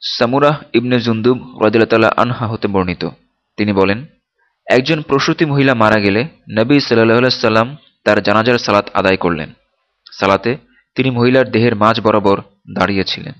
সামুরাহ ইবনে জুন্দুব রদিল্লা আনহা হতে বর্ণিত। তিনি বলেন, একজন প্রসূতি মহিলা মারা গেলে নবী সাল্লাহ সাল্লাম তার জানাজার সালাত আদায় করলেন। সালাতে তিনি মহিলার দেহের মাঝ বরাবর দাঁড়িয়েছিলেন।